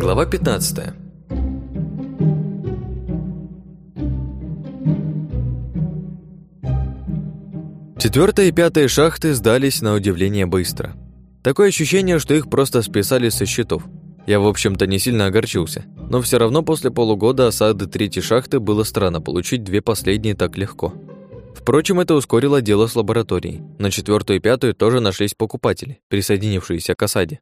Глава 15 Четвертая и пятая шахты сдались на удивление быстро. Такое ощущение, что их просто списали со счетов. Я, в общем-то, не сильно огорчился, но все равно после полугода осады третьей шахты было странно получить две последние так легко. Впрочем, это ускорило дело с лабораторией. На четвертую и пятую тоже нашлись покупатели, присоединившиеся к осаде.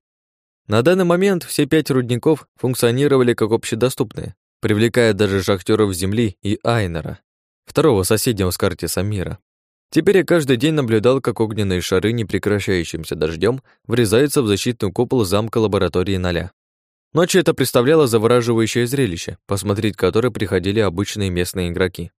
На данный момент все пять рудников функционировали как общедоступные, привлекая даже шахтеров Земли и Айнера, второго соседнего с Картиса мира. Теперь я каждый день наблюдал, как огненные шары непрекращающимся дождем врезаются в защитный купол замка лаборатории Ноля. Ночью это представляло завораживающее зрелище, посмотреть которое приходили обычные местные игроки.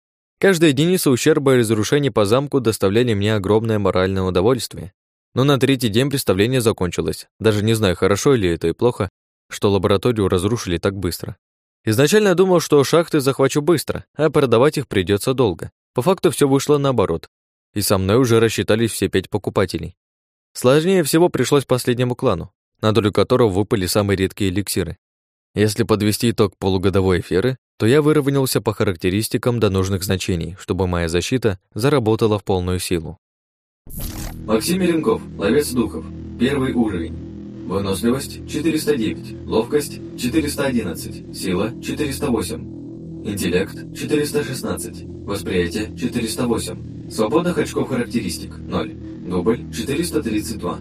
Каждая единица ущерба и разрушений по замку доставляли мне огромное моральное удовольствие. Но на третий день представление закончилось. Даже не знаю, хорошо ли это и плохо, что лабораторию разрушили так быстро. Изначально думал, что шахты захвачу быстро, а продавать их придется долго. По факту все вышло наоборот и со мной уже рассчитались все пять покупателей. Сложнее всего пришлось последнему клану, на долю которого выпали самые редкие эликсиры. Если подвести итог полугодовой эфиры, то я выровнялся по характеристикам до нужных значений, чтобы моя защита заработала в полную силу. Максим Меренков, ловец духов, первый уровень. Выносливость 409, ловкость 411, сила 408, интеллект 416, восприятие 408, Свободных очков характеристик – 0. Дубль – 432.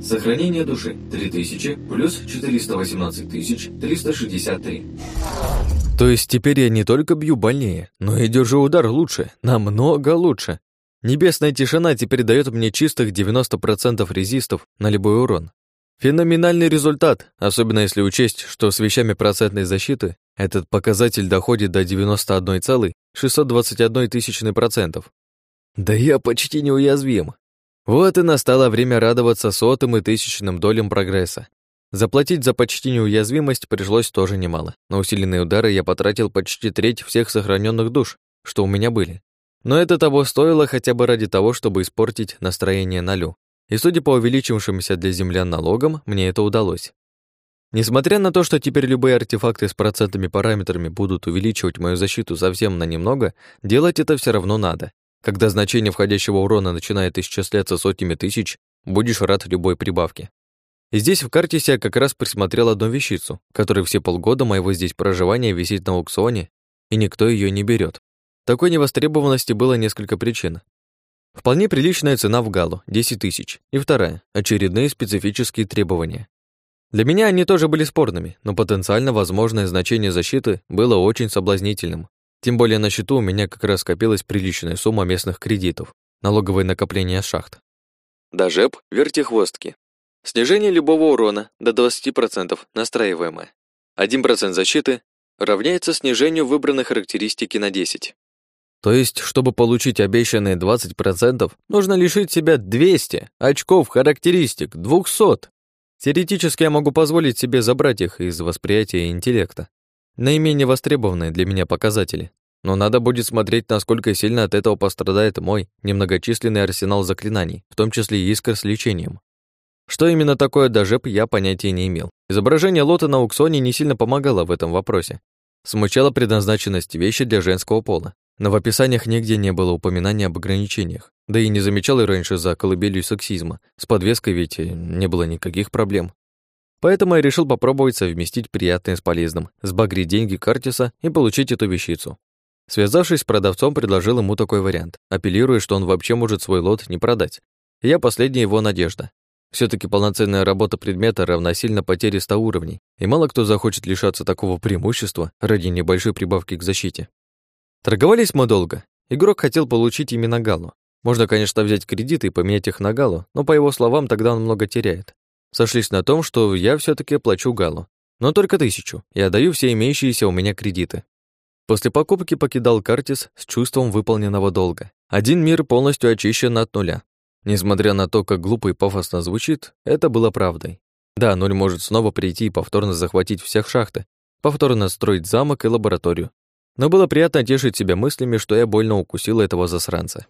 Сохранение души – 3000 плюс 418 363. То есть теперь я не только бью больнее, но и держу удар лучше, намного лучше. Небесная тишина теперь дает мне чистых 90% резистов на любой урон. Феноменальный результат, особенно если учесть, что с вещами процентной защиты этот показатель доходит до 91,621 процентов. Да я почти неуязвим. Вот и настало время радоваться сотым и тысячным долям прогресса. Заплатить за почти неуязвимость пришлось тоже немало. На усиленные удары я потратил почти треть всех сохраненных душ, что у меня были. Но это того стоило хотя бы ради того, чтобы испортить настроение Налю. И судя по увеличившимся для землян налогам, мне это удалось. Несмотря на то, что теперь любые артефакты с процентными параметрами будут увеличивать мою защиту совсем на немного, делать это все равно надо. Когда значение входящего урона начинает исчисляться сотнями тысяч, будешь рад любой прибавке. И здесь в карте я как раз присмотрел одну вещицу, которая все полгода моего здесь проживания висит на аукционе, и никто ее не берет. Такой невостребованности было несколько причин. Вполне приличная цена в галу – 10 тысяч. И вторая – очередные специфические требования. Для меня они тоже были спорными, но потенциально возможное значение защиты было очень соблазнительным. Тем более на счету у меня как раз скопилась приличная сумма местных кредитов, налоговое накопление шахт. Дажеп вертихвостки. Снижение любого урона до 20% настраиваемое. 1% защиты равняется снижению выбранной характеристики на 10. То есть, чтобы получить обещанные 20%, нужно лишить себя 200 очков характеристик, 200. Теоретически я могу позволить себе забрать их из восприятия интеллекта. Наименее востребованные для меня показатели. Но надо будет смотреть, насколько сильно от этого пострадает мой немногочисленный арсенал заклинаний, в том числе и искр с лечением. Что именно такое дожеп, я понятия не имел. Изображение лота на аукционе не сильно помогало в этом вопросе. Смущала предназначенность вещи для женского пола. Но в описаниях нигде не было упоминания об ограничениях. Да и не замечал и раньше за колыбелью сексизма. С подвеской ведь не было никаких проблем. Поэтому я решил попробовать совместить приятное с полезным, сбагрить деньги Картиса и получить эту вещицу. Связавшись с продавцом, предложил ему такой вариант, апеллируя, что он вообще может свой лот не продать. Я последняя его надежда. все таки полноценная работа предмета равносильно потере 100 уровней, и мало кто захочет лишаться такого преимущества ради небольшой прибавки к защите. Торговались мы долго. Игрок хотел получить именно Галу. Можно, конечно, взять кредиты и поменять их на Галу, но, по его словам, тогда он много теряет сошлись на том, что я все таки оплачу Галу. Но только тысячу, и отдаю все имеющиеся у меня кредиты. После покупки покидал Картис с чувством выполненного долга. Один мир полностью очищен от нуля. Несмотря на то, как глупо и пафосно звучит, это было правдой. Да, нуль может снова прийти и повторно захватить всех шахты, повторно строить замок и лабораторию. Но было приятно тешить себя мыслями, что я больно укусил этого засранца.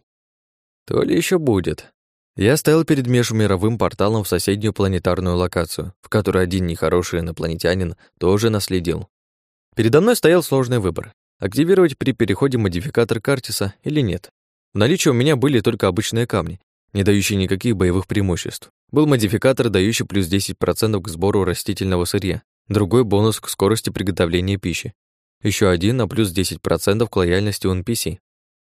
То ли еще будет. Я стоял перед межмировым порталом в соседнюю планетарную локацию, в которой один нехороший инопланетянин тоже наследил. Передо мной стоял сложный выбор — активировать при переходе модификатор Картиса или нет. В наличии у меня были только обычные камни, не дающие никаких боевых преимуществ. Был модификатор, дающий плюс 10% к сбору растительного сырья, другой бонус к скорости приготовления пищи, еще один на плюс 10% к лояльности у NPC.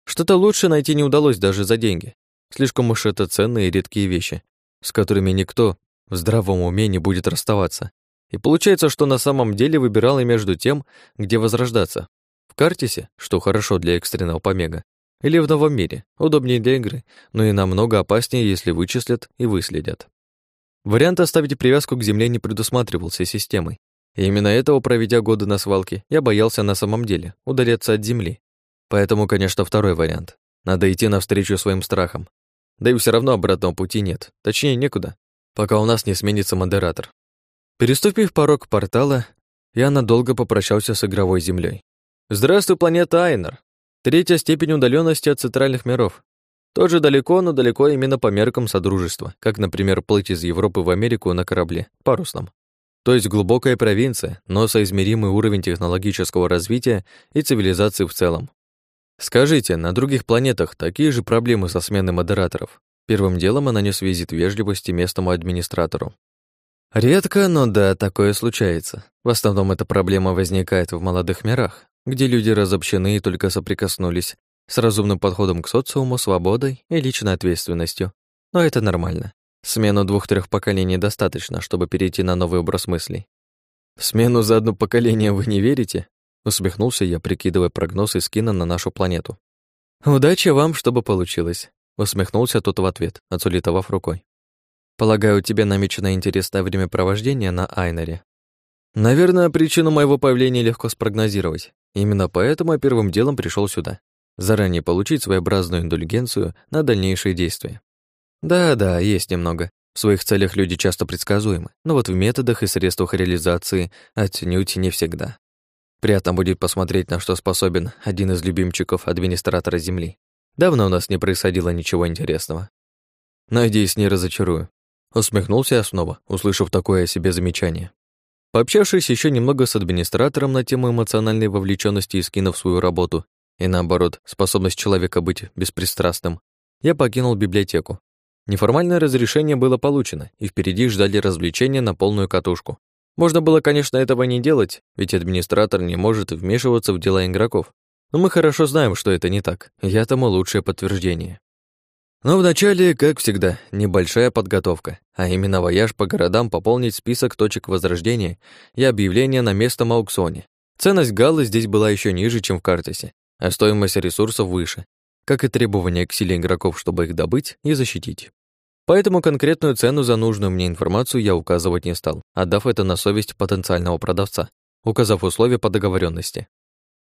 Что-то лучше найти не удалось даже за деньги. Слишком уж это ценные и редкие вещи, с которыми никто в здравом уме не будет расставаться. И получается, что на самом деле выбирал и между тем, где возрождаться. В Картисе, что хорошо для экстренного помега, или в новом мире, удобнее для игры, но и намного опаснее, если вычислят и выследят. Вариант оставить привязку к земле не предусматривался системой. И именно этого, проведя годы на свалке, я боялся на самом деле удаляться от земли. Поэтому, конечно, второй вариант. Надо идти навстречу своим страхам, да и все равно обратного пути нет, точнее некуда, пока у нас не сменится модератор. Переступив порог портала, я надолго попрощался с игровой землей. Здравствуй, планета Айнер. Третья степень удаленности от центральных миров. Тоже далеко, но далеко именно по меркам Содружества, как, например, плыть из Европы в Америку на корабле, парусном. То есть глубокая провинция, но соизмеримый уровень технологического развития и цивилизации в целом. Скажите, на других планетах такие же проблемы со сменой модераторов? Первым делом она нанес визит вежливости местному администратору. Редко, но да, такое случается. В основном эта проблема возникает в молодых мирах, где люди разобщены и только соприкоснулись с разумным подходом к социуму, свободой и личной ответственностью. Но это нормально. Смену двух-трех поколений достаточно, чтобы перейти на новый образ мыслей. В смену за одно поколение вы не верите? Усмехнулся я, прикидывая прогноз из кино на нашу планету. «Удачи вам, чтобы получилось», — усмехнулся тот в ответ, отсулитовав рукой. «Полагаю, тебе намечено интересное времяпровождение на Айнере». «Наверное, причину моего появления легко спрогнозировать. Именно поэтому я первым делом пришел сюда. Заранее получить своеобразную индульгенцию на дальнейшие действия. Да-да, есть немного. В своих целях люди часто предсказуемы, но вот в методах и средствах реализации отнюдь не всегда. Приятно будет посмотреть, на что способен один из любимчиков администратора Земли. Давно у нас не происходило ничего интересного. Надеюсь, не разочарую. Усмехнулся я снова, услышав такое о себе замечание. Пообщавшись еще немного с администратором на тему эмоциональной вовлеченности и скинув свою работу, и наоборот, способность человека быть беспристрастным, я покинул библиотеку. Неформальное разрешение было получено, и впереди ждали развлечения на полную катушку. Можно было, конечно, этого не делать, ведь администратор не может вмешиваться в дела игроков. Но мы хорошо знаем, что это не так. Я тому лучшее подтверждение. Но вначале, как всегда, небольшая подготовка, а именно вояж по городам пополнить список точек возрождения и объявление на местном аукционе. Ценность галлы здесь была еще ниже, чем в Картесе, а стоимость ресурсов выше, как и требования к силе игроков, чтобы их добыть и защитить. Поэтому конкретную цену за нужную мне информацию я указывать не стал, отдав это на совесть потенциального продавца, указав условия по договоренности.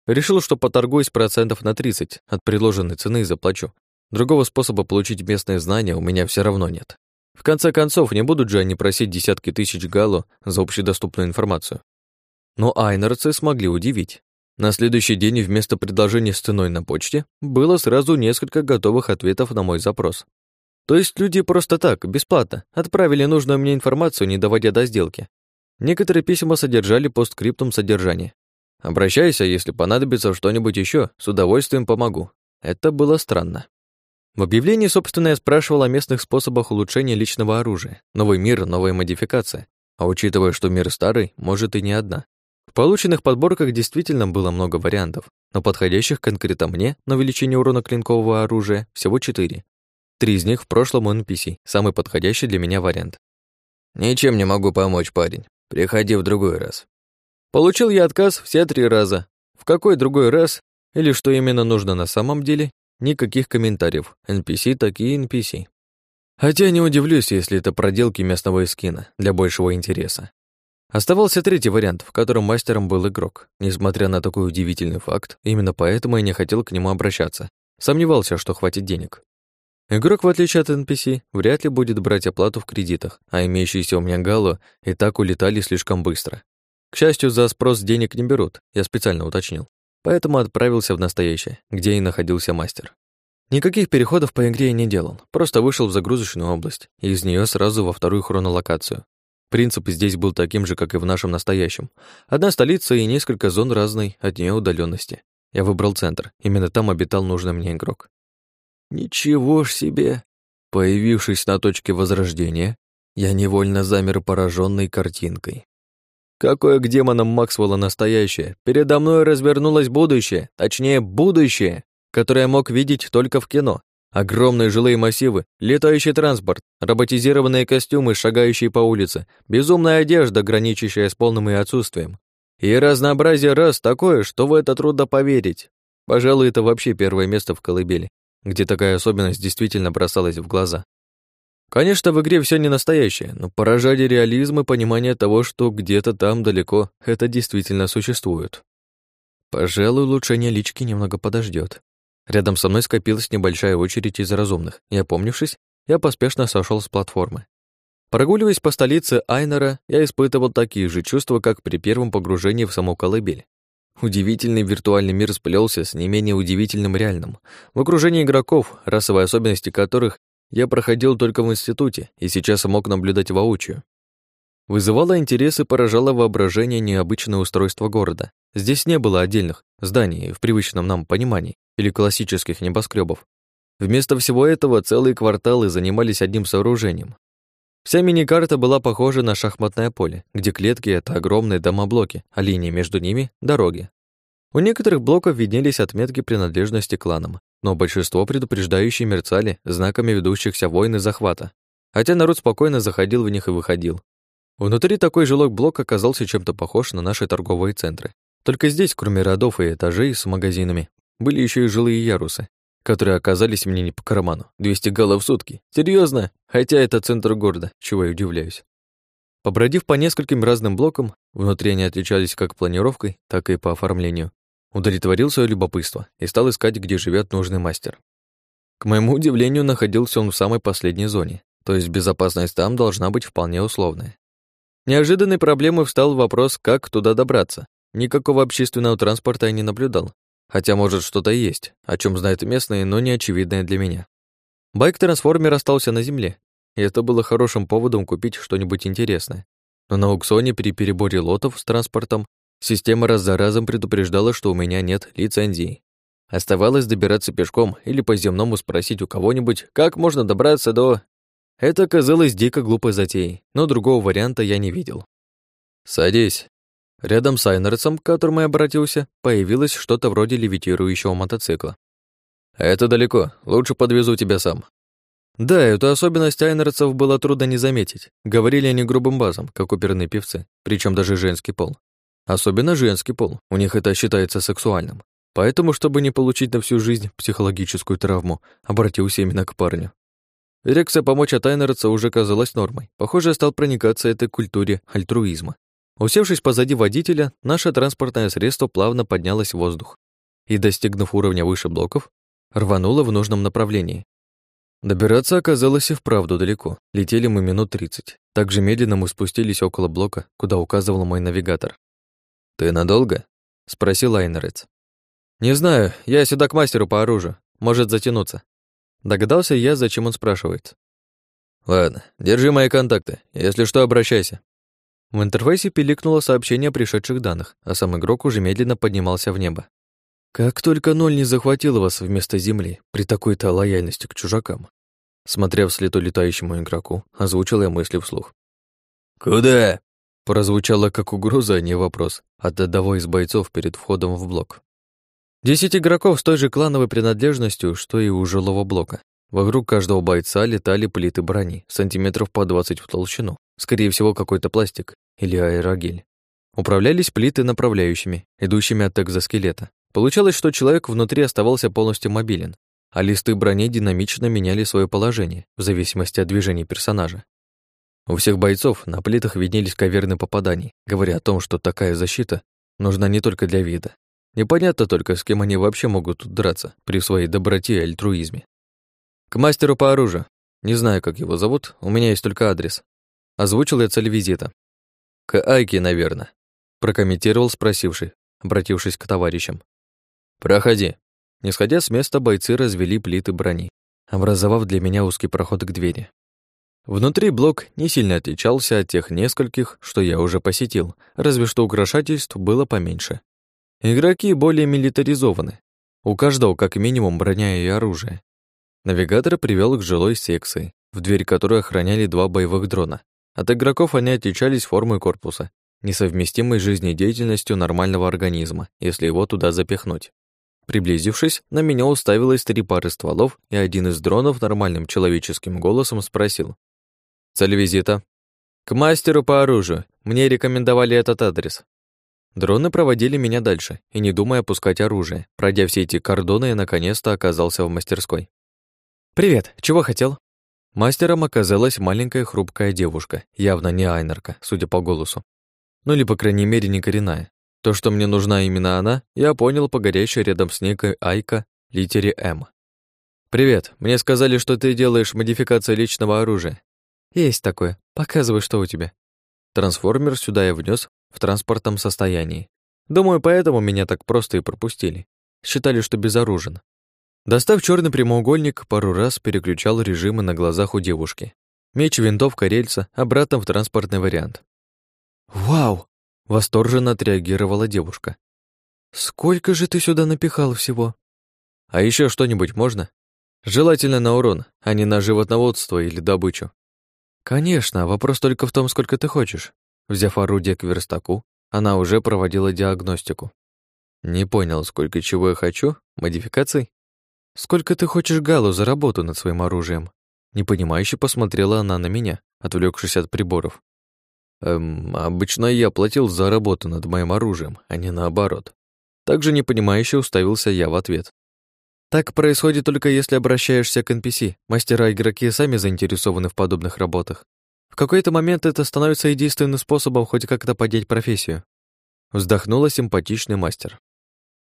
Решил, что поторгуюсь процентов на 30 от предложенной цены и заплачу. Другого способа получить местные знания у меня все равно нет. В конце концов, не будут же они просить десятки тысяч галу за общедоступную информацию. Но айнерцы смогли удивить. На следующий день вместо предложения с ценой на почте было сразу несколько готовых ответов на мой запрос. То есть люди просто так, бесплатно, отправили нужную мне информацию, не доводя до сделки. Некоторые письма содержали постскриптум содержания. Обращайся, если понадобится что-нибудь еще, с удовольствием помогу. Это было странно. В объявлении, собственно, я спрашивал о местных способах улучшения личного оружия. Новый мир, новая модификация. А учитывая, что мир старый, может и не одна. В полученных подборках действительно было много вариантов, но подходящих конкретно мне на увеличение урона клинкового оружия всего четыре. Три из них в прошлом NPC, самый подходящий для меня вариант. «Ничем не могу помочь, парень. Приходи в другой раз». Получил я отказ все три раза. В какой другой раз или что именно нужно на самом деле, никаких комментариев. NPC такие NPC. Хотя не удивлюсь, если это проделки местного эскина для большего интереса. Оставался третий вариант, в котором мастером был игрок. Несмотря на такой удивительный факт, именно поэтому я не хотел к нему обращаться. Сомневался, что хватит денег. Игрок, в отличие от NPC, вряд ли будет брать оплату в кредитах, а имеющиеся у меня гало и так улетали слишком быстро. К счастью, за спрос денег не берут, я специально уточнил. Поэтому отправился в настоящее, где и находился мастер. Никаких переходов по игре я не делал, просто вышел в загрузочную область и из нее сразу во вторую хронолокацию. Принцип здесь был таким же, как и в нашем настоящем. Одна столица и несколько зон разной от нее удаленности. Я выбрал центр, именно там обитал нужный мне игрок. Ничего ж себе! Появившись на точке возрождения, я невольно замер пораженной картинкой. Какое к демонам Максвелла настоящее? Передо мной развернулось будущее, точнее, будущее, которое я мог видеть только в кино. Огромные жилые массивы, летающий транспорт, роботизированные костюмы, шагающие по улице, безумная одежда, граничащая с полным и отсутствием. И разнообразие рас такое, что в это трудно поверить. Пожалуй, это вообще первое место в колыбели, где такая особенность действительно бросалась в глаза. Конечно, в игре все не настоящее, но поражали реализм и понимание того, что где-то там далеко это действительно существует. Пожалуй, улучшение лички немного подождет. Рядом со мной скопилась небольшая очередь из разумных, и, опомнившись, я поспешно сошел с платформы. Прогуливаясь по столице Айнера, я испытывал такие же чувства, как при первом погружении в саму колыбель. Удивительный виртуальный мир сплелся с не менее удивительным реальным. В окружении игроков, расовые особенности которых я проходил только в институте и сейчас мог наблюдать воочию. Вызывало интерес и поражало воображение необычное устройство города. Здесь не было отдельных зданий в привычном нам понимании или классических небоскребов. Вместо всего этого целые кварталы занимались одним сооружением. Вся мини-карта была похожа на шахматное поле, где клетки — это огромные домоблоки, а линии между ними — дороги. У некоторых блоков виднелись отметки принадлежности кланам, но большинство предупреждающие мерцали знаками ведущихся войн и захвата, хотя народ спокойно заходил в них и выходил. Внутри такой жилой блок оказался чем-то похож на наши торговые центры. Только здесь, кроме родов и этажей с магазинами, были еще и жилые ярусы, которые оказались мне не по карману. 200 галлов в сутки. Серьезно? Хотя это центр города, чего я удивляюсь. Побродив по нескольким разным блокам, внутри они отличались как планировкой, так и по оформлению, удовлетворил свое любопытство и стал искать, где живет нужный мастер. К моему удивлению, находился он в самой последней зоне, то есть безопасность там должна быть вполне условная. Неожиданной проблемой встал вопрос, как туда добраться. Никакого общественного транспорта я не наблюдал, хотя, может, что-то есть, о чем знают местные, но не очевидное для меня. Байк-трансформер остался на земле, и это было хорошим поводом купить что-нибудь интересное. Но на аукционе при переборе лотов с транспортом система раз за разом предупреждала, что у меня нет лицензии. Оставалось добираться пешком или по земному спросить у кого-нибудь, как можно добраться до это казалось дико глупой затеей, но другого варианта я не видел. «Садись». Рядом с Айнерсом, к которому я обратился, появилось что-то вроде левитирующего мотоцикла. «Это далеко, лучше подвезу тебя сам». Да, эту особенность айнерцев было трудно не заметить. Говорили они грубым базом, как оперные певцы, причем даже женский пол. Особенно женский пол, у них это считается сексуальным. Поэтому, чтобы не получить на всю жизнь психологическую травму, обратился именно к парню. Эрекция помочь от Айнерца уже казалась нормой. Похоже, стал проникаться этой культуре альтруизма. Усевшись позади водителя, наше транспортное средство плавно поднялось в воздух и, достигнув уровня выше блоков, рвануло в нужном направлении. Добираться оказалось и вправду далеко. Летели мы минут тридцать. Так же медленно мы спустились около блока, куда указывал мой навигатор. «Ты надолго?» — спросил Айнерец. «Не знаю, я сюда к мастеру по оружию. Может затянуться». Догадался я, зачем он спрашивает. «Ладно, держи мои контакты. Если что, обращайся». В интерфейсе пиликнуло сообщение о пришедших данных, а сам игрок уже медленно поднимался в небо. Как только ноль не захватил вас вместо Земли при такой-то лояльности к чужакам. Смотря вслед улетающему игроку, озвучил я мысли вслух. «Куда?» Прозвучало как угроза, а не вопрос, от одного из бойцов перед входом в блок. Десять игроков с той же клановой принадлежностью, что и у жилого блока. Вокруг каждого бойца летали плиты брони, сантиметров по 20 в толщину. Скорее всего, какой-то пластик или аэрогель. Управлялись плиты направляющими, идущими от экзоскелета. Получалось, что человек внутри оставался полностью мобилен, а листы брони динамично меняли свое положение в зависимости от движения персонажа. У всех бойцов на плитах виднелись каверны попаданий, говоря о том, что такая защита нужна не только для вида, Непонятно только, с кем они вообще могут тут драться при своей доброте и альтруизме. К мастеру по оружию. Не знаю, как его зовут, у меня есть только адрес. Озвучил я цель визита. К Айке, наверное. Прокомментировал спросивший, обратившись к товарищам. «Проходи». Не сходя с места, бойцы развели плиты брони, образовав для меня узкий проход к двери. Внутри блок не сильно отличался от тех нескольких, что я уже посетил, разве что украшательств было поменьше. Игроки более милитаризованы. У каждого как минимум броня и оружие. Навигатор привел к жилой секции, в дверь которой охраняли два боевых дрона. От игроков они отличались формой корпуса, несовместимой с жизнедеятельностью нормального организма, если его туда запихнуть. Приблизившись, на меня уставилось три пары стволов, и один из дронов нормальным человеческим голосом спросил. «Цель визита?» «К мастеру по оружию. Мне рекомендовали этот адрес». Дроны проводили меня дальше, и не думая опускать оружие. Пройдя все эти кордоны, я наконец-то оказался в мастерской. «Привет, чего хотел?» Мастером оказалась маленькая хрупкая девушка, явно не айнерка, судя по голосу. Ну или, по крайней мере, не коренная. То, что мне нужна именно она, я понял по горящей рядом с некой Айка литере М. «Привет, мне сказали, что ты делаешь модификацию личного оружия». «Есть такое. Показывай, что у тебя». Трансформер сюда я внес в транспортном состоянии. Думаю, поэтому меня так просто и пропустили. Считали, что безоружен. Достав черный прямоугольник, пару раз переключал режимы на глазах у девушки. Меч, винтовка, рельса, обратно в транспортный вариант. «Вау!» — восторженно отреагировала девушка. «Сколько же ты сюда напихал всего?» «А еще что-нибудь можно? Желательно на урон, а не на животноводство или добычу». «Конечно, вопрос только в том, сколько ты хочешь». Взяв орудие к верстаку, она уже проводила диагностику. «Не понял, сколько чего я хочу? Модификаций?» «Сколько ты хочешь Галу за работу над своим оружием?» Непонимающе посмотрела она на меня, отвлекшись от приборов. Эм, обычно я платил за работу над моим оружием, а не наоборот. Также непонимающе уставился я в ответ. Так происходит только если обращаешься к NPC. Мастера-игроки сами заинтересованы в подобных работах. В какой-то момент это становится единственным способом хоть как-то поднять профессию. Вздохнула симпатичный мастер.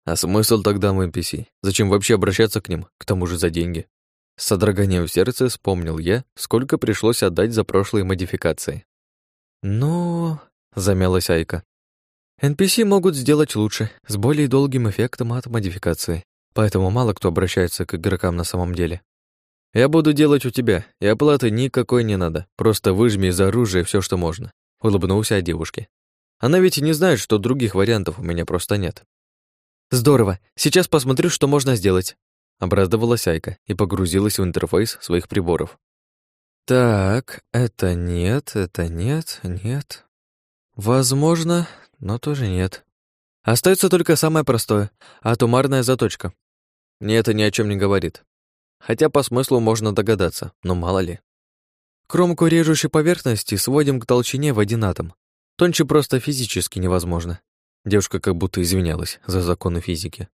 А смысл тогда в NPC? Зачем вообще обращаться к ним, к тому же за деньги? С содроганием в сердце вспомнил я, сколько пришлось отдать за прошлые модификации. «Ну...» — замялась Айка. NPC могут сделать лучше, с более долгим эффектом от модификации, поэтому мало кто обращается к игрокам на самом деле. Я буду делать у тебя, и оплаты никакой не надо, просто выжми из оружия все, что можно», — улыбнулся от девушки. «Она ведь не знает, что других вариантов у меня просто нет». «Здорово, сейчас посмотрю, что можно сделать», — обрадовалась Айка и погрузилась в интерфейс своих приборов. Так, это нет, это нет, нет. Возможно, но тоже нет. Остается только самое простое — атомарная заточка. Мне это ни о чем не говорит. Хотя по смыслу можно догадаться, но мало ли. Кромку режущей поверхности сводим к толщине в один атом. Тоньше просто физически невозможно. Девушка как будто извинялась за законы физики.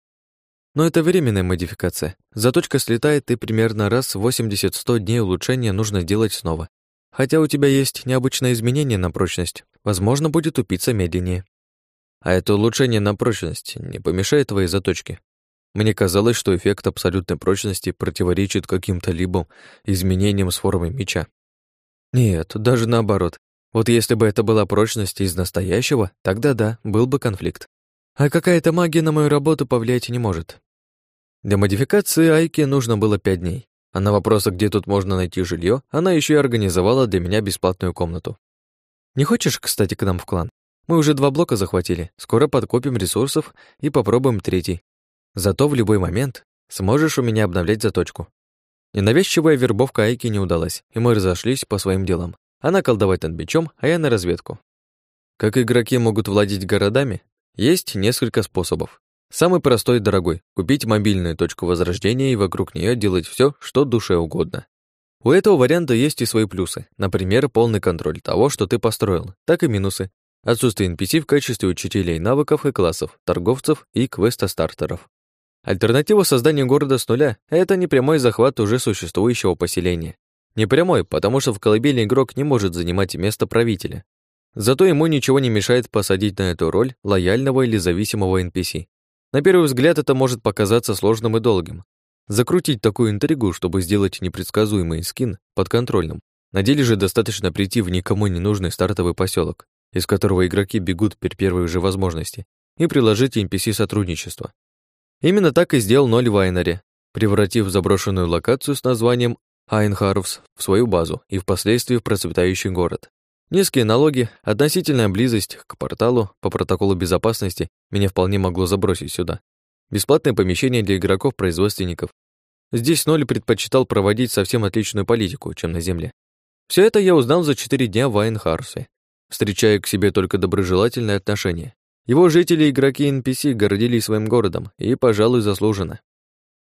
Но это временная модификация. Заточка слетает, и примерно раз в 80-100 дней улучшения нужно делать снова. Хотя у тебя есть необычное изменение на прочность, возможно, будет тупиться медленнее. А это улучшение на прочность не помешает твоей заточке. Мне казалось, что эффект абсолютной прочности противоречит каким-то либо изменениям с формы меча. Нет, даже наоборот. Вот если бы это была прочность из настоящего, тогда да, был бы конфликт. А какая-то магия на мою работу повлиять не может. Для модификации Айке нужно было пять дней, а на вопрос, где тут можно найти жилье, она еще и организовала для меня бесплатную комнату. Не хочешь, кстати, к нам в клан? Мы уже два блока захватили, скоро подкопим ресурсов и попробуем третий. Зато в любой момент сможешь у меня обновлять заточку. Ненавязчивая вербовка Айки не удалась, и мы разошлись по своим делам. Она колдовать над мечом, а я на разведку. Как игроки могут владеть городами? Есть несколько способов. Самый простой и дорогой — купить мобильную точку возрождения и вокруг нее делать все, что душе угодно. У этого варианта есть и свои плюсы, например, полный контроль того, что ты построил, так и минусы. Отсутствие NPC в качестве учителей навыков и классов, торговцев и квеста-стартеров. Альтернатива создания города с нуля — это непрямой захват уже существующего поселения. Непрямой, потому что в колыбели игрок не может занимать место правителя. Зато ему ничего не мешает посадить на эту роль лояльного или зависимого NPC. На первый взгляд это может показаться сложным и долгим. Закрутить такую интригу, чтобы сделать непредсказуемый скин подконтрольным. На деле же достаточно прийти в никому не нужный стартовый поселок, из которого игроки бегут при первой же возможности, и приложить NPC сотрудничество. Именно так и сделал Ноль Вайнери, превратив заброшенную локацию с названием Айнхарвс в свою базу и впоследствии в процветающий город. Низкие налоги, относительная близость к порталу по протоколу безопасности меня вполне могло забросить сюда. Бесплатное помещение для игроков-производственников. Здесь Ноль предпочитал проводить совсем отличную политику, чем на Земле. Все это я узнал за четыре дня в Айнхарсе, встречая к себе только доброжелательное отношение. Его жители, игроки NPC, гордились своим городом, и, пожалуй, заслуженно.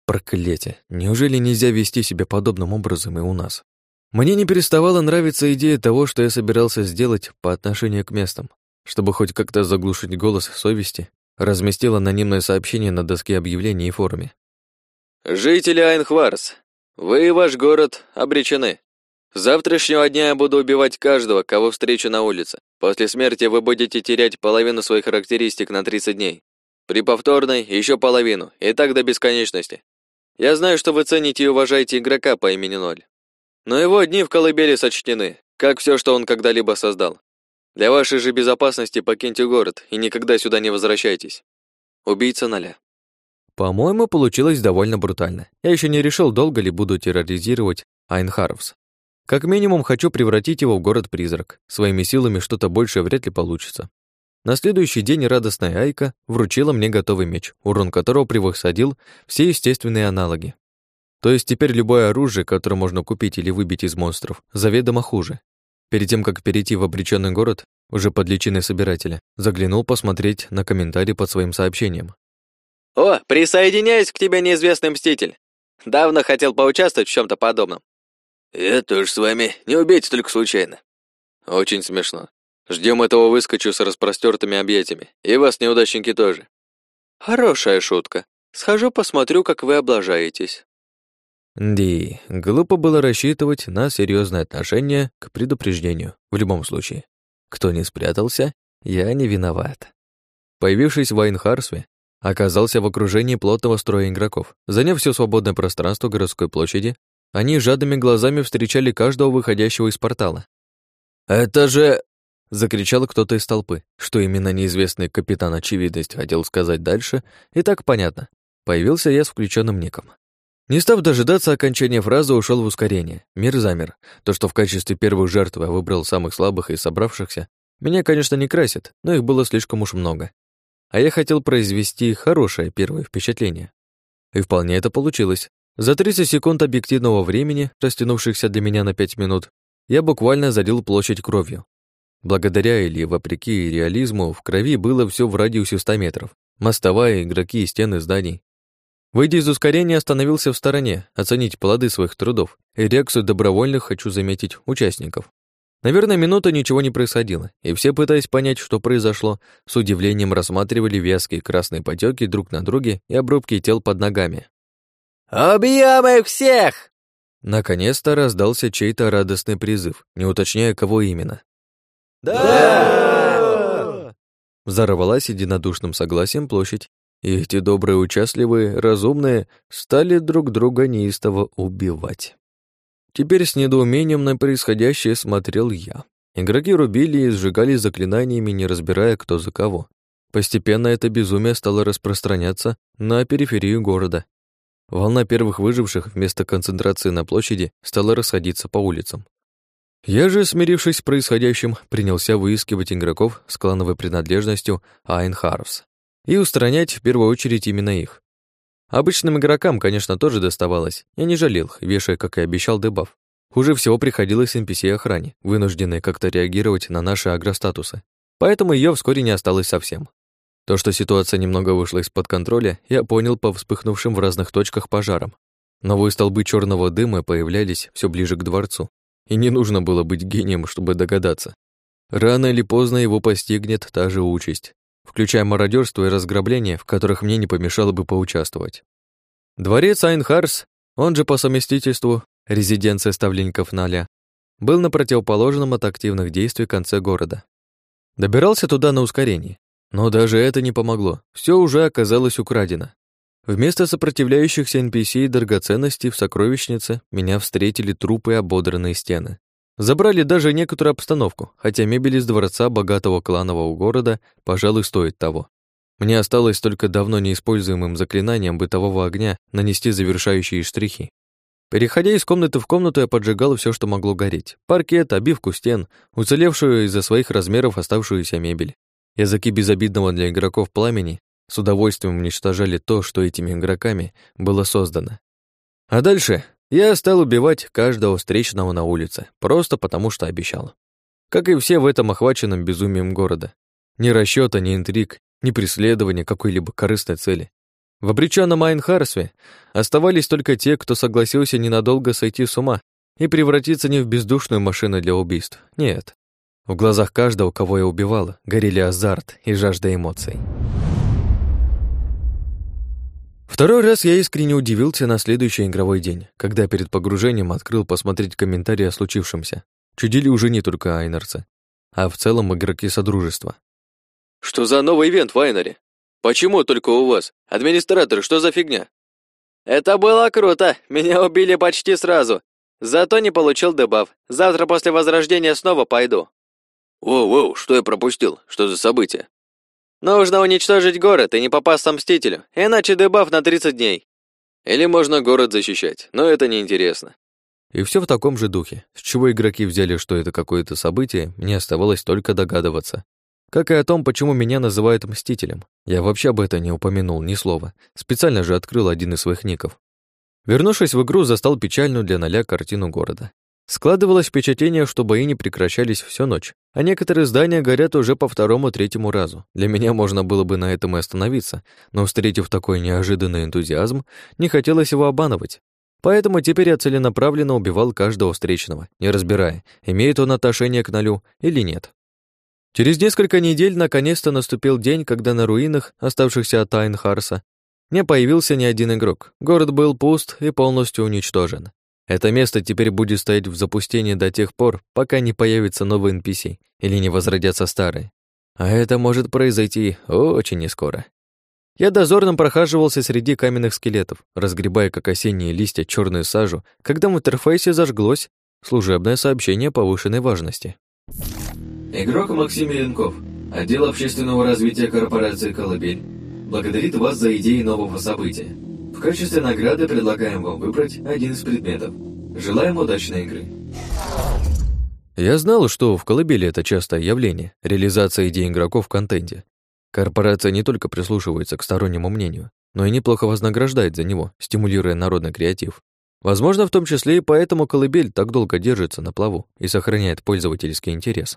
Проклятие, неужели нельзя вести себя подобным образом и у нас? Мне не переставала нравиться идея того, что я собирался сделать по отношению к местам. Чтобы хоть как-то заглушить голос совести, разместил анонимное сообщение на доске объявлений и форуме. «Жители Айнхварс, вы и ваш город обречены. С завтрашнего дня я буду убивать каждого, кого встречу на улице. После смерти вы будете терять половину своих характеристик на 30 дней. При повторной еще половину, и так до бесконечности. Я знаю, что вы цените и уважаете игрока по имени Ноль. Но его дни в колыбели сочтены, как все, что он когда-либо создал. Для вашей же безопасности покиньте город и никогда сюда не возвращайтесь. Убийца Ноля. По-моему, получилось довольно брутально. Я еще не решил, долго ли буду терроризировать Айнхаровс. Как минимум, хочу превратить его в город-призрак. Своими силами что-то большее вряд ли получится. На следующий день радостная Айка вручила мне готовый меч, урон которого превосходил все естественные аналоги. То есть теперь любое оружие, которое можно купить или выбить из монстров, заведомо хуже. Перед тем, как перейти в обреченный город, уже под личиной собирателя, заглянул посмотреть на комментарий под своим сообщением. «О, присоединяюсь к тебе, неизвестный мститель! Давно хотел поучаствовать в чем то подобном. «Я тоже с вами. Не убейте только случайно». «Очень смешно. Ждем этого выскочу с распростертыми объятиями. И вас, неудачники, тоже». «Хорошая шутка. Схожу посмотрю, как вы облажаетесь». Ди, глупо было рассчитывать на серьезное отношение к предупреждению в любом случае. Кто не спрятался, я не виноват. Появившись в Айнхарсве, оказался в окружении плотного строя игроков. Заняв все свободное пространство городской площади, они жадными глазами встречали каждого выходящего из портала. «Это же...» — закричал кто-то из толпы. Что именно неизвестный капитан очевидность хотел сказать дальше, и так понятно. Появился я с включенным ником. Не став дожидаться окончания фразы, ушел в ускорение. Мир замер. То, что в качестве первых жертв я выбрал самых слабых и собравшихся, меня, конечно, не красит, но их было слишком уж много. А я хотел произвести хорошее первое впечатление. И вполне это получилось. За 30 секунд объективного времени, растянувшихся для меня на 5 минут, я буквально залил площадь кровью. Благодаря или вопреки реализму, в крови было все в радиусе 100 метров. Мостовая, игроки и стены зданий. Выйдя из ускорения, остановился в стороне, оценить плоды своих трудов и реакцию добровольных, хочу заметить, участников. Наверное, минута ничего не происходило, и все, пытаясь понять, что произошло, с удивлением рассматривали вязкие красные потеки друг на друге и обрубки тел под ногами. «Убьем их всех!» Наконец-то раздался чей-то радостный призыв, не уточняя, кого именно. «Да!» Взорвалась единодушным согласием площадь, и эти добрые, участливые, разумные стали друг друга неистово убивать. Теперь с недоумением на происходящее смотрел я. Игроки рубили и сжигали заклинаниями, не разбирая, кто за кого. Постепенно это безумие стало распространяться на периферию города, Волна первых выживших вместо концентрации на площади стала расходиться по улицам. Я же, смирившись с происходящим, принялся выискивать игроков с клановой принадлежностью Айнхарвс и устранять в первую очередь именно их. Обычным игрокам, конечно, тоже доставалось. Я не жалел вешая, как и обещал, дебаф. Хуже всего приходилось NPC-охране, вынужденной как-то реагировать на наши агростатусы. Поэтому ее вскоре не осталось совсем. То, что ситуация немного вышла из-под контроля, я понял по вспыхнувшим в разных точках пожарам. Новые столбы черного дыма появлялись все ближе к дворцу, и не нужно было быть гением, чтобы догадаться. Рано или поздно его постигнет та же участь, включая мародерство и разграбление, в которых мне не помешало бы поучаствовать. Дворец Айнхарс, он же по совместительству резиденция ставленников Наля, был на противоположном от активных действий конце города. Добирался туда на ускорении, но даже это не помогло, все уже оказалось украдено. Вместо сопротивляющихся NPC и драгоценностей в сокровищнице меня встретили трупы и ободранные стены. Забрали даже некоторую обстановку, хотя мебель из дворца богатого кланового города, пожалуй, стоит того. Мне осталось только давно неиспользуемым заклинанием бытового огня нанести завершающие штрихи. Переходя из комнаты в комнату, я поджигал все, что могло гореть. Паркет, обивку стен, уцелевшую из-за своих размеров оставшуюся мебель. Языки безобидного для игроков пламени с удовольствием уничтожали то, что этими игроками было создано. А дальше я стал убивать каждого встречного на улице, просто потому что обещал. Как и все в этом охваченном безумием города. Ни расчета, ни интриг, ни преследования какой-либо корыстной цели. В обречённом Айнхарсве оставались только те, кто согласился ненадолго сойти с ума и превратиться не в бездушную машину для убийств. Нет. В глазах каждого, кого я убивала, горели азарт и жажда эмоций. Второй раз я искренне удивился на следующий игровой день, когда перед погружением открыл посмотреть комментарии о случившемся. Чудили уже не только айнерцы, а в целом игроки Содружества. «Что за новый ивент в Айнере? Почему только у вас? Администратор, что за фигня?» «Это было круто, меня убили почти сразу. Зато не получил дебаф. Завтра после возрождения снова пойду». «Воу-воу, что я пропустил? Что за событие?» Нужно уничтожить город и не попасться мстителю, иначе дебаф на 30 дней. Или можно город защищать, но это неинтересно. И все в таком же духе. С чего игроки взяли, что это какое-то событие, мне оставалось только догадываться. Как и о том, почему меня называют Мстителем. Я вообще об этом не упомянул ни слова. Специально же открыл один из своих ников. Вернувшись в игру, застал печальную для ноля картину города. Складывалось впечатление, что бои не прекращались всю ночь, а некоторые здания горят уже по второму-третьему разу. Для меня можно было бы на этом и остановиться, но, встретив такой неожиданный энтузиазм, не хотелось его обманывать. Поэтому теперь я целенаправленно убивал каждого встречного, не разбирая, имеет он отношение к нолю или нет. Через несколько недель наконец-то наступил день, когда на руинах, оставшихся от Айнхарса, не появился ни один игрок. Город был пуст и полностью уничтожен. Это место теперь будет стоять в запустении до тех пор, пока не появится новый NPC или не возродятся старые. А это может произойти очень нескоро. Я дозорным прохаживался среди каменных скелетов, разгребая как осенние листья черную сажу, когда в интерфейсе зажглось служебное сообщение повышенной важности. Игрок Максим Еленков, отдел общественного развития корпорации «Колыбель», благодарит вас за идеи нового события. В качестве награды предлагаем вам выбрать один из предметов. Желаем удачной игры. Я знал, что в колыбели это частое явление, реализация идей игроков в контенте. Корпорация не только прислушивается к стороннему мнению, но и неплохо вознаграждает за него, стимулируя народный креатив. Возможно, в том числе и поэтому колыбель так долго держится на плаву и сохраняет пользовательский интерес.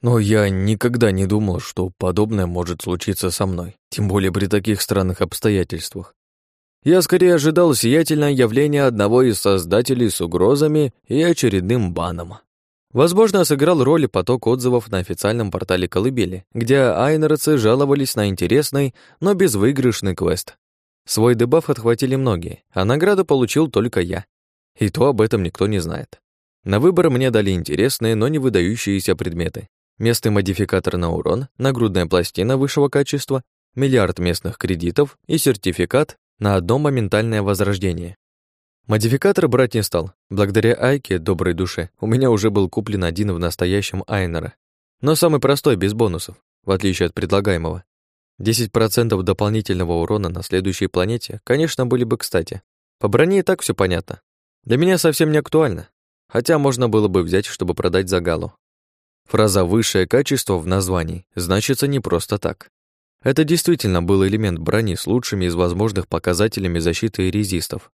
Но я никогда не думал, что подобное может случиться со мной, тем более при таких странных обстоятельствах. Я скорее ожидал сиятельное явление одного из создателей с угрозами и очередным баном. Возможно, сыграл роль поток отзывов на официальном портале Колыбели, где айнерцы жаловались на интересный, но безвыигрышный квест. Свой дебаф отхватили многие, а награду получил только я. И то об этом никто не знает. На выбор мне дали интересные, но не выдающиеся предметы. Местный модификатор на урон, нагрудная пластина высшего качества, миллиард местных кредитов и сертификат на одно моментальное возрождение. Модификатор брать не стал. Благодаря Айке, доброй душе, у меня уже был куплен один в настоящем Айнера. Но самый простой, без бонусов, в отличие от предлагаемого. 10% дополнительного урона на следующей планете, конечно, были бы кстати. По броне и так все понятно. Для меня совсем не актуально. Хотя можно было бы взять, чтобы продать за галу. Фраза «высшее качество» в названии значится не просто так. Это действительно был элемент брони с лучшими из возможных показателями защиты и резистов.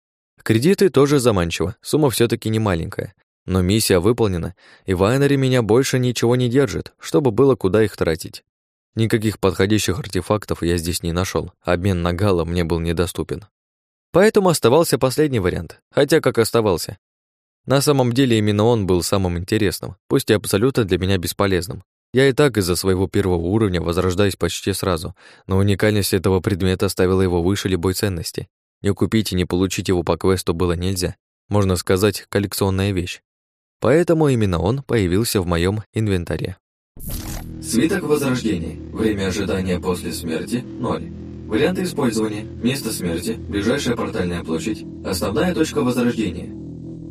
Кредиты тоже заманчиво, сумма все таки не маленькая. Но миссия выполнена, и в Айнере меня больше ничего не держит, чтобы было куда их тратить. Никаких подходящих артефактов я здесь не нашел, обмен на гала мне был недоступен. Поэтому оставался последний вариант, хотя как оставался. На самом деле именно он был самым интересным, пусть и абсолютно для меня бесполезным. Я и так из-за своего первого уровня возрождаюсь почти сразу, но уникальность этого предмета ставила его выше любой ценности. Не купить и не получить его по квесту было нельзя. Можно сказать, коллекционная вещь. Поэтому именно он появился в моем инвентаре. Свиток Возрождения. Время ожидания после смерти – 0. Варианты использования. Место смерти. Ближайшая портальная площадь. Основная точка Возрождения.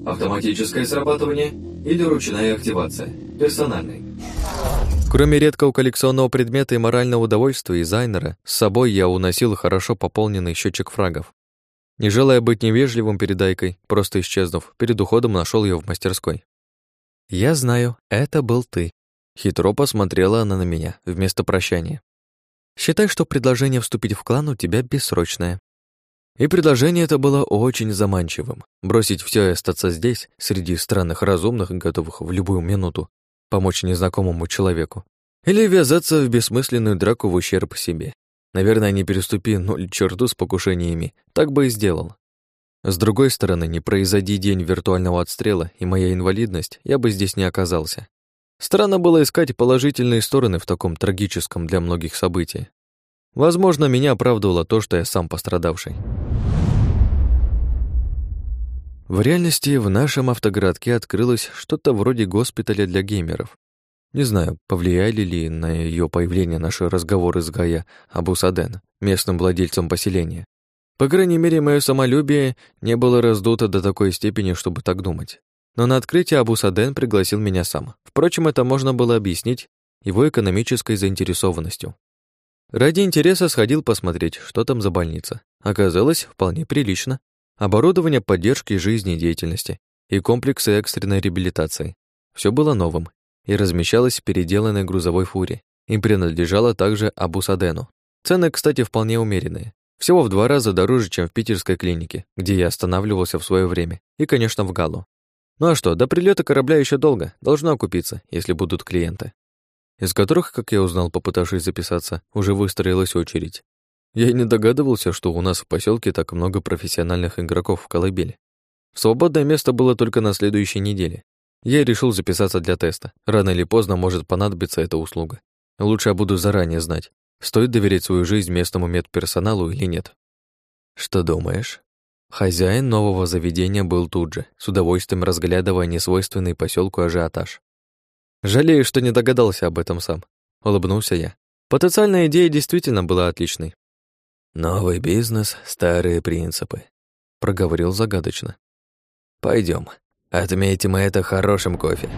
Автоматическое срабатывание или ручная активация. Персональный. Кроме редкого коллекционного предмета и морального удовольствия из Айнера, с собой я уносил хорошо пополненный счетчик фрагов. Не желая быть невежливым перед Айкой, просто исчезнув, перед уходом нашел ее в мастерской. «Я знаю, это был ты», — хитро посмотрела она на меня вместо прощания. «Считай, что предложение вступить в клан у тебя бессрочное». И предложение это было очень заманчивым. Бросить все и остаться здесь, среди странных разумных, готовых в любую минуту помочь незнакомому человеку. Или ввязаться в бессмысленную драку в ущерб себе. Наверное, не переступи ноль черту с покушениями, так бы и сделал. С другой стороны, не произойди день виртуального отстрела и моя инвалидность, я бы здесь не оказался. Странно было искать положительные стороны в таком трагическом для многих событии. Возможно, меня оправдывало то, что я сам пострадавший. В реальности в нашем автогородке открылось что-то вроде госпиталя для геймеров. Не знаю, повлияли ли на ее появление наши разговоры с Гая Абусаден, местным владельцем поселения. По крайней мере, мое самолюбие не было раздуто до такой степени, чтобы так думать. Но на открытие Абусаден пригласил меня сам. Впрочем, это можно было объяснить его экономической заинтересованностью. Ради интереса сходил посмотреть, что там за больница. Оказалось, вполне прилично, оборудование поддержки жизнедеятельности и комплексы экстренной реабилитации. Все было новым и размещалось в переделанной грузовой фуре. Им принадлежало также Абусадену. Цены, кстати, вполне умеренные. Всего в два раза дороже, чем в питерской клинике, где я останавливался в свое время, и, конечно, в Галу. Ну а что, до прилета корабля еще долго, должно окупиться, если будут клиенты. Из которых, как я узнал, попытавшись записаться, уже выстроилась очередь. Я и не догадывался, что у нас в поселке так много профессиональных игроков в колыбели. Свободное место было только на следующей неделе. Я решил записаться для теста. Рано или поздно может понадобиться эта услуга. Лучше я буду заранее знать, стоит доверить свою жизнь местному медперсоналу или нет. Что думаешь? Хозяин нового заведения был тут же, с удовольствием разглядывая несвойственный поселку ажиотаж. Жалею, что не догадался об этом сам. Улыбнулся я. Потенциальная идея действительно была отличной. «Новый бизнес, старые принципы», — проговорил загадочно. Пойдем, отметим это хорошим кофе».